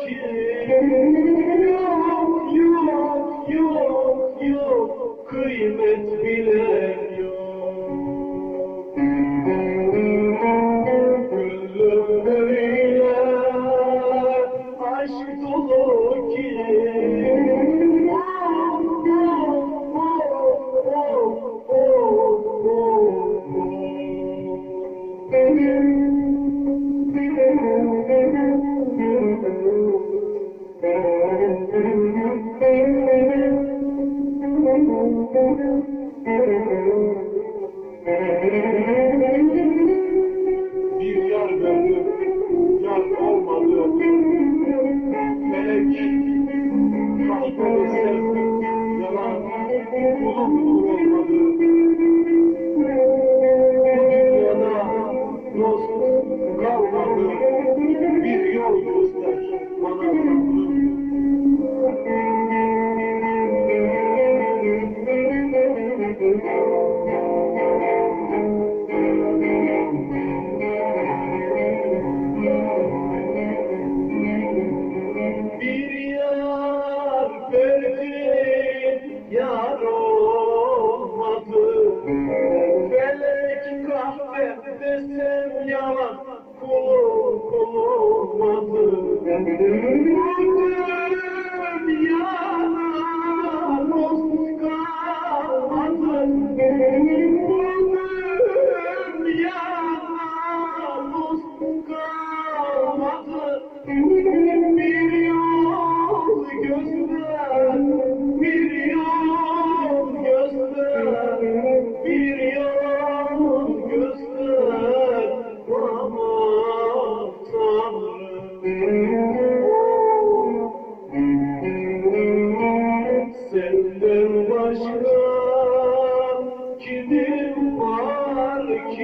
Yok, yok, yok, yok, kıymet bile Amen. desem yalan, kulu kulu olmadı.